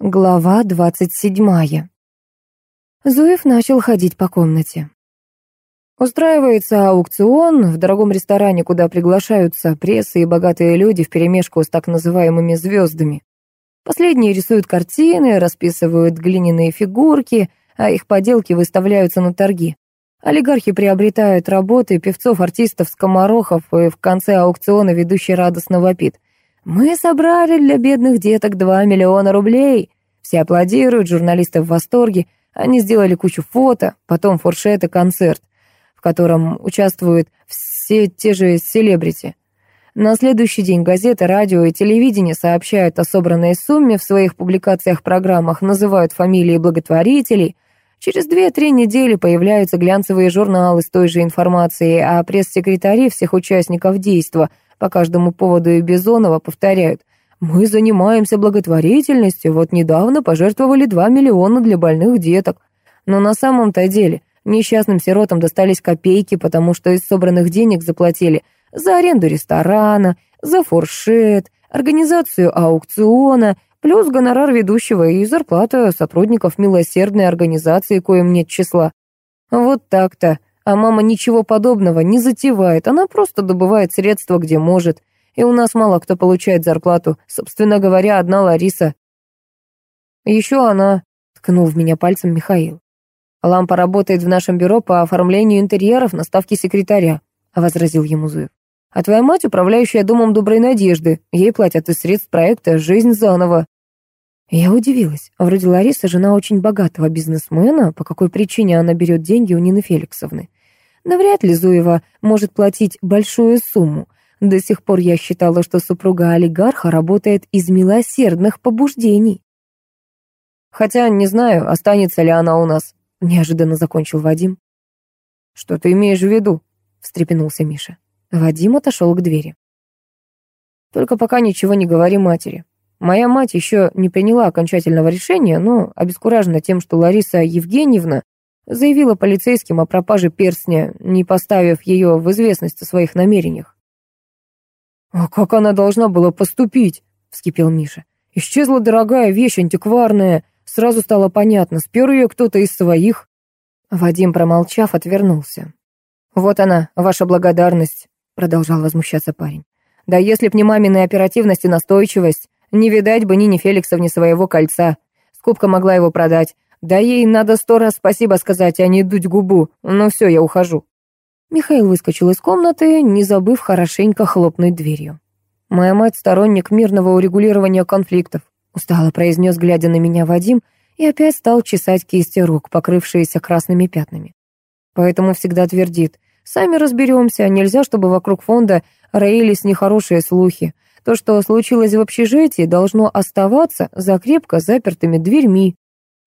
Глава двадцать седьмая. Зуев начал ходить по комнате. Устраивается аукцион в дорогом ресторане, куда приглашаются прессы и богатые люди вперемешку с так называемыми звездами. Последние рисуют картины, расписывают глиняные фигурки, а их поделки выставляются на торги. Олигархи приобретают работы певцов, артистов, скоморохов, и в конце аукциона ведущий радостно вопит. «Мы собрали для бедных деток 2 миллиона рублей!» Все аплодируют, журналисты в восторге. Они сделали кучу фото, потом фуршет и концерт, в котором участвуют все те же селебрити. На следующий день газеты, радио и телевидение сообщают о собранной сумме в своих публикациях-программах, называют фамилии благотворителей. Через 2-3 недели появляются глянцевые журналы с той же информацией, а пресс-секретари всех участников действа – по каждому поводу и Бизонова повторяют «Мы занимаемся благотворительностью, вот недавно пожертвовали 2 миллиона для больных деток». Но на самом-то деле несчастным сиротам достались копейки, потому что из собранных денег заплатили за аренду ресторана, за фуршет, организацию аукциона, плюс гонорар ведущего и зарплата сотрудников милосердной организации, коим нет числа. Вот так-то. А мама ничего подобного не затевает, она просто добывает средства, где может. И у нас мало кто получает зарплату. Собственно говоря, одна Лариса. Еще она, ткнул в меня пальцем Михаил. Лампа работает в нашем бюро по оформлению интерьеров на ставке секретаря, возразил ему Зуев. А твоя мать, управляющая домом Доброй Надежды, ей платят из средств проекта «Жизнь заново». Я удивилась. Вроде Лариса жена очень богатого бизнесмена, по какой причине она берет деньги у Нины Феликсовны. Навряд ли Зуева может платить большую сумму. До сих пор я считала, что супруга олигарха работает из милосердных побуждений. Хотя не знаю, останется ли она у нас, неожиданно закончил Вадим. Что ты имеешь в виду? встрепенулся Миша. Вадим отошел к двери. Только пока ничего не говори матери. Моя мать еще не приняла окончательного решения, но обескуражена тем, что Лариса Евгеньевна Заявила полицейским о пропаже перстня, не поставив ее в известность о своих намерениях. «А как она должна была поступить?» — вскипел Миша. «Исчезла дорогая вещь, антикварная. Сразу стало понятно, спер ее кто-то из своих». Вадим, промолчав, отвернулся. «Вот она, ваша благодарность», — продолжал возмущаться парень. «Да если б не маминая оперативность и настойчивость, не видать бы Нине Феликсовне своего кольца. Скупка могла его продать. Да ей надо сто раз спасибо сказать, а не дуть губу. Ну все, я ухожу. Михаил выскочил из комнаты, не забыв хорошенько хлопнуть дверью. «Моя мать — сторонник мирного урегулирования конфликтов», устало произнес, глядя на меня Вадим, и опять стал чесать кисти рук, покрывшиеся красными пятнами. Поэтому всегда твердит, «Сами разберемся, нельзя, чтобы вокруг фонда роились нехорошие слухи. То, что случилось в общежитии, должно оставаться за крепко запертыми дверьми,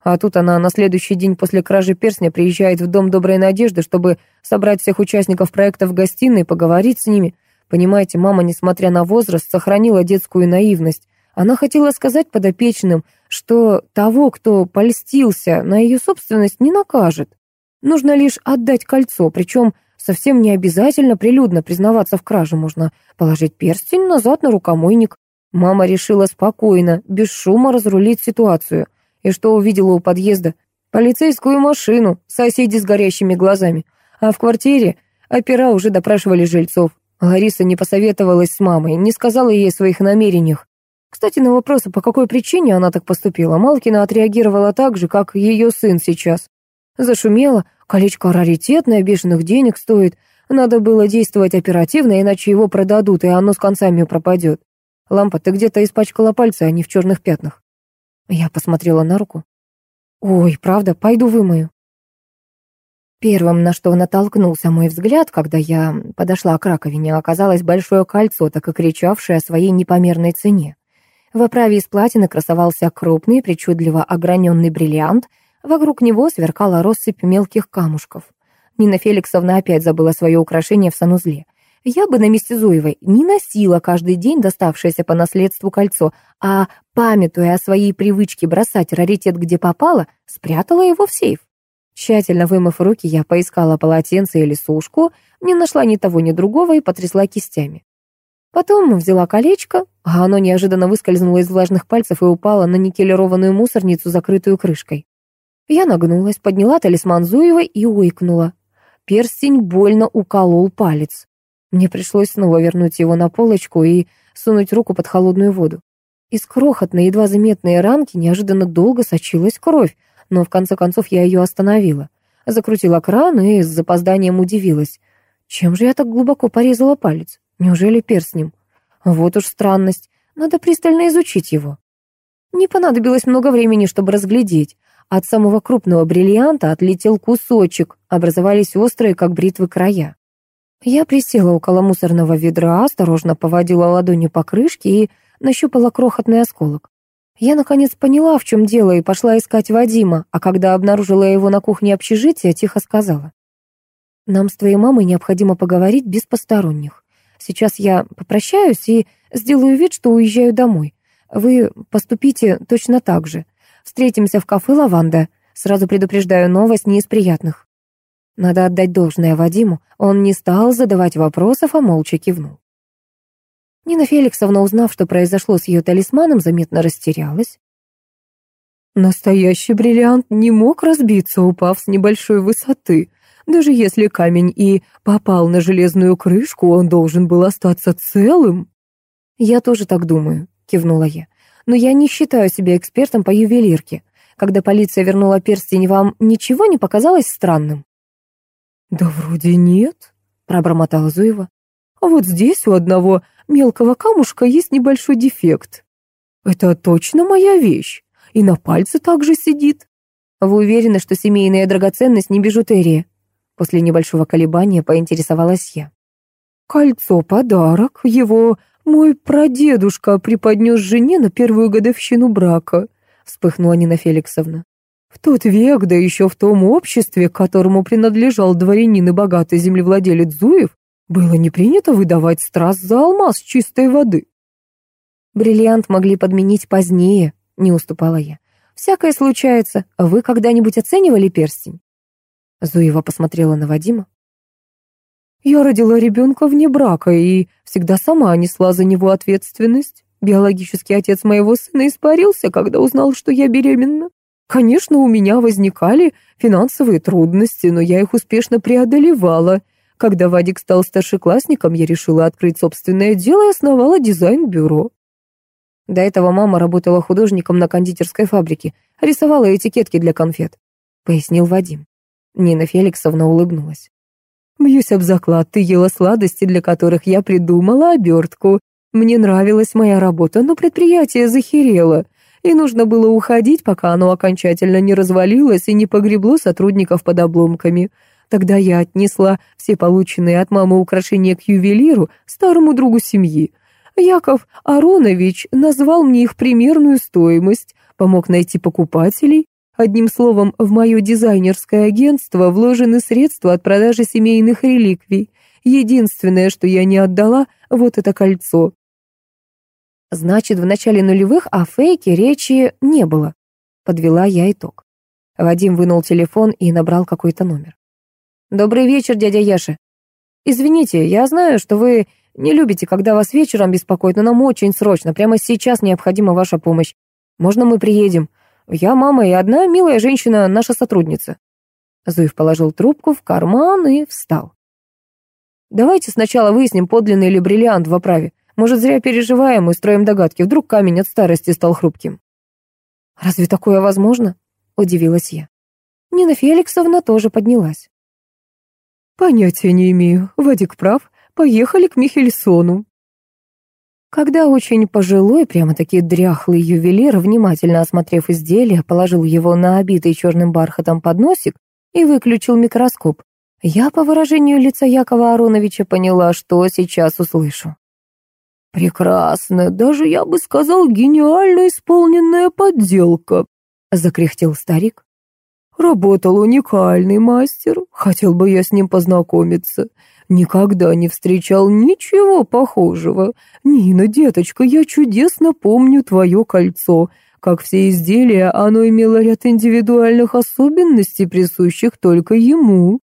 а тут она на следующий день после кражи перстня приезжает в Дом Доброй Надежды, чтобы собрать всех участников проекта в гостиной и поговорить с ними. Понимаете, мама, несмотря на возраст, сохранила детскую наивность. Она хотела сказать подопечным, что того, кто польстился на ее собственность, не накажет. Нужно лишь отдать кольцо, причем совсем не обязательно прилюдно признаваться в краже. Можно положить перстень назад на рукомойник. Мама решила спокойно, без шума разрулить ситуацию – и что увидела у подъезда? Полицейскую машину, соседи с горящими глазами. А в квартире опера уже допрашивали жильцов. Лариса не посоветовалась с мамой, не сказала ей о своих намерениях. Кстати, на вопрос, по какой причине она так поступила, Малкина отреагировала так же, как ее сын сейчас. Зашумела, колечко раритетное, бешеных денег стоит. Надо было действовать оперативно, иначе его продадут, и оно с концами пропадет. Лампа, ты где-то испачкала пальцы, а не в черных пятнах. Я посмотрела на руку. «Ой, правда, пойду вымою». Первым, на что натолкнулся мой взгляд, когда я подошла к раковине, оказалось большое кольцо, так и кричавшее о своей непомерной цене. В оправе из платины красовался крупный, причудливо ограненный бриллиант, вокруг него сверкала россыпь мелких камушков. Нина Феликсовна опять забыла свое украшение в санузле. Я бы на месте Зуевой не носила каждый день доставшееся по наследству кольцо, а, памятуя о своей привычке бросать раритет где попало, спрятала его в сейф. Тщательно вымыв руки, я поискала полотенце или сушку, не нашла ни того, ни другого и потрясла кистями. Потом взяла колечко, а оно неожиданно выскользнуло из влажных пальцев и упало на никелированную мусорницу, закрытую крышкой. Я нагнулась, подняла талисман Зуева и уикнула. Перстень больно уколол палец. Мне пришлось снова вернуть его на полочку и сунуть руку под холодную воду. Из крохотной, едва заметной ранки неожиданно долго сочилась кровь, но в конце концов я ее остановила. Закрутила кран и с запозданием удивилась. Чем же я так глубоко порезала палец? Неужели перстнем? Вот уж странность. Надо пристально изучить его. Не понадобилось много времени, чтобы разглядеть. От самого крупного бриллианта отлетел кусочек, образовались острые, как бритвы, края. Я присела около мусорного ведра, осторожно поводила ладонью по крышке и нащупала крохотный осколок. Я, наконец, поняла, в чем дело, и пошла искать Вадима, а когда обнаружила его на кухне общежития, тихо сказала. «Нам с твоей мамой необходимо поговорить без посторонних. Сейчас я попрощаюсь и сделаю вид, что уезжаю домой. Вы поступите точно так же. Встретимся в кафе «Лаванда». Сразу предупреждаю, новость не из приятных». Надо отдать должное Вадиму. Он не стал задавать вопросов, а молча кивнул. Нина Феликсовна, узнав, что произошло с ее талисманом, заметно растерялась. Настоящий бриллиант не мог разбиться, упав с небольшой высоты. Даже если камень и попал на железную крышку, он должен был остаться целым. «Я тоже так думаю», — кивнула я. «Но я не считаю себя экспертом по ювелирке. Когда полиция вернула перстень, вам ничего не показалось странным?» «Да вроде нет», — пробормотала Зуева. «А вот здесь у одного мелкого камушка есть небольшой дефект. Это точно моя вещь, и на пальце также сидит». «Вы уверены, что семейная драгоценность не бижутерия?» После небольшого колебания поинтересовалась я. «Кольцо — подарок. Его мой прадедушка преподнес жене на первую годовщину брака», — вспыхнула Нина Феликсовна. «В тот век, да еще в том обществе, к которому принадлежал дворянин и богатый землевладелец Зуев, было не принято выдавать страз за алмаз чистой воды». «Бриллиант могли подменить позднее», — не уступала я. «Всякое случается. Вы когда-нибудь оценивали перстень?» Зуева посмотрела на Вадима. «Я родила ребенка вне брака и всегда сама несла за него ответственность. Биологический отец моего сына испарился, когда узнал, что я беременна. Конечно, у меня возникали финансовые трудности, но я их успешно преодолевала. Когда Вадик стал старшеклассником, я решила открыть собственное дело и основала дизайн-бюро. До этого мама работала художником на кондитерской фабрике, рисовала этикетки для конфет», — пояснил Вадим. Нина Феликсовна улыбнулась. «Бьюсь об заклад, ты ела сладости, для которых я придумала обертку. Мне нравилась моя работа, но предприятие захерело, и нужно было уходить, пока оно окончательно не развалилось и не погребло сотрудников под обломками. Тогда я отнесла все полученные от мамы украшения к ювелиру, старому другу семьи. Яков Аронович назвал мне их примерную стоимость, помог найти покупателей, Одним словом, в мое дизайнерское агентство вложены средства от продажи семейных реликвий. Единственное, что я не отдала, вот это кольцо. Значит, в начале нулевых о фейке речи не было. Подвела я итог. Вадим вынул телефон и набрал какой-то номер. «Добрый вечер, дядя Яша. Извините, я знаю, что вы не любите, когда вас вечером беспокоят, но нам очень срочно, прямо сейчас необходима ваша помощь. Можно мы приедем? Я мама и одна милая женщина, наша сотрудница». Зуев положил трубку в карман и встал. «Давайте сначала выясним, подлинный ли бриллиант в оправе. Может, зря переживаем и строим догадки. Вдруг камень от старости стал хрупким». «Разве такое возможно?» — удивилась я. Нина Феликсовна тоже поднялась. «Понятия не имею. Вадик прав. Поехали к Михельсону». Когда очень пожилой, прямо-таки дряхлый ювелир, внимательно осмотрев изделие, положил его на обитый черным бархатом подносик и выключил микроскоп, я по выражению лица Якова Ароновича поняла, что сейчас услышу. «Прекрасно, даже я бы сказал, гениально исполненная подделка», — закряхтел старик. «Работал уникальный мастер, хотел бы я с ним познакомиться. Никогда не встречал ничего похожего. Нина, деточка, я чудесно помню твое кольцо. Как все изделия, оно имело ряд индивидуальных особенностей, присущих только ему».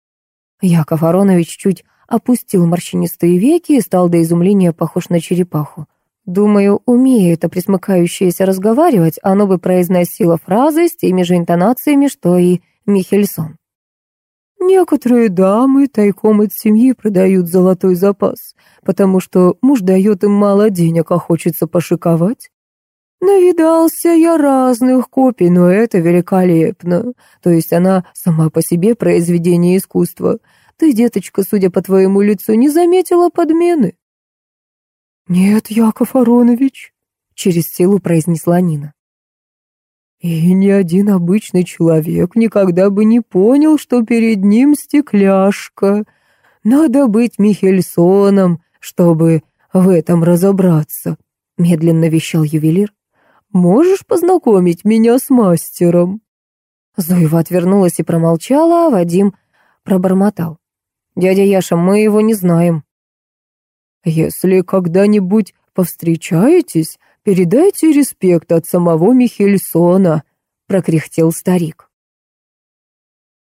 Яков Аронович чуть опустил морщинистые веки и стал до изумления похож на черепаху. Думаю, умея это присмыкающееся разговаривать, оно бы произносило фразы с теми же интонациями, что и Михельсон. Некоторые дамы тайком от семьи продают золотой запас, потому что муж дает им мало денег, а хочется пошиковать. Навидался я разных копий, но это великолепно. То есть она сама по себе произведение искусства. Ты, деточка, судя по твоему лицу, не заметила подмены? Нет, Яков Аронович, через силу произнесла Нина. И ни один обычный человек никогда бы не понял, что перед ним стекляшка. Надо быть Михельсоном, чтобы в этом разобраться, медленно вещал ювелир. Можешь познакомить меня с мастером?» Зоева отвернулась и промолчала, а Вадим пробормотал. «Дядя Яша, мы его не знаем». «Если когда-нибудь повстречаетесь, передайте респект от самого Михельсона», — прокряхтел старик.